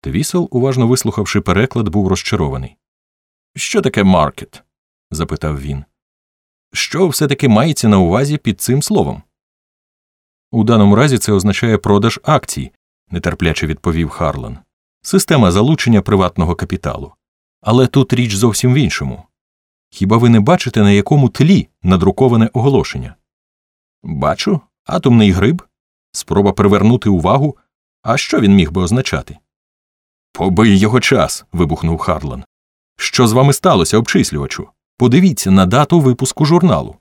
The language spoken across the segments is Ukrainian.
Твісел, уважно вислухавши переклад, був розчарований. Що таке маркет? запитав він. Що все таки мається на увазі під цим словом? У даному разі це означає продаж акцій, нетерпляче відповів Харлан. Система залучення приватного капіталу. Але тут річ зовсім в іншому. Хіба ви не бачите, на якому тлі надруковане оголошення? Бачу, атомний гриб, спроба привернути увагу. А що він міг би означати? Побий його час. вибухнув Харлан. Що з вами сталося, обчислювачу? Подивіться на дату випуску журналу.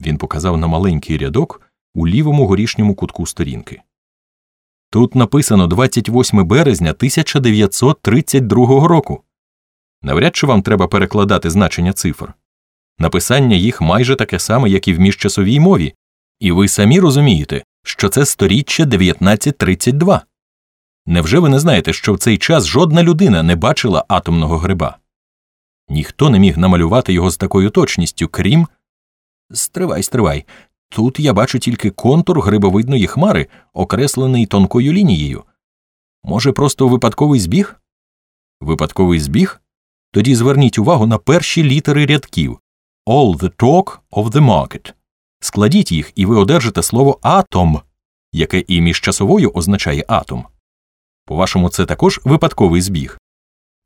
Він показав на маленький рядок у лівому горішньому кутку сторінки. Тут написано 28 березня 1932 року. Навряд чи вам треба перекладати значення цифр. Написання їх майже таке саме, як і в міжчасовій мові, і ви самі розумієте, що це сторіччя 1932. Невже ви не знаєте, що в цей час жодна людина не бачила атомного гриба? Ніхто не міг намалювати його з такою точністю, крім. Стривай, стривай. Тут я бачу тільки контур грибовидної хмари, окреслений тонкою лінією. Може, просто випадковий збіг? Випадковий збіг? Тоді зверніть увагу на перші літери рядків All the talk of the market. Складіть їх, і ви одержите слово атом, яке і між часовою означає атом. По вашому, це також випадковий збіг?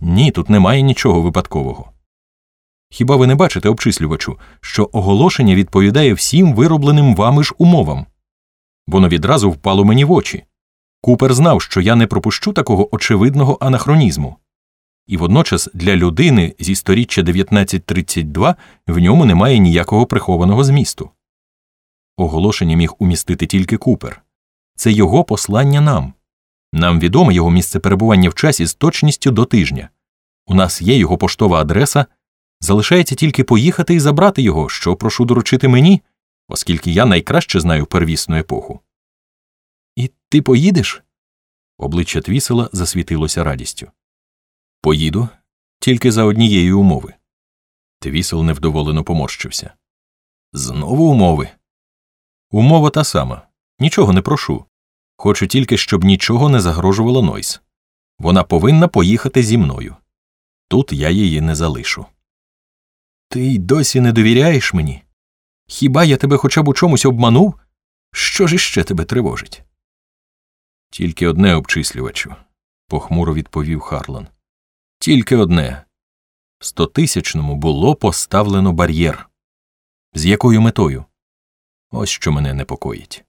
Ні, тут немає нічого випадкового. Хіба ви не бачите, обчислювачу, що оголошення відповідає всім виробленим вами ж умовам? Воно відразу впало мені в очі. Купер знав, що я не пропущу такого очевидного анахронізму. І водночас для людини зі сторіччя 1932 в ньому немає ніякого прихованого змісту. Оголошення міг умістити тільки Купер. Це його послання нам. Нам відоме його місце перебування в часі з точністю до тижня. У нас є його поштова адреса. Залишається тільки поїхати і забрати його, що прошу доручити мені, оскільки я найкраще знаю первісну епоху. І ти поїдеш? Обличчя Твісела засвітилося радістю. Поїду тільки за однієї умови. Твісел невдоволено поморщився. Знову умови. Умова та сама. Нічого не прошу. Хочу тільки, щоб нічого не загрожувало Нойс. Вона повинна поїхати зі мною. Тут я її не залишу. Ти й досі не довіряєш мені? Хіба я тебе хоча б у чомусь обманув? Що ж іще тебе тривожить? Тільки одне обчислювачу, похмуро відповів Харлан. Тільки одне. Стотисячному було поставлено бар'єр. З якою метою? Ось що мене непокоїть.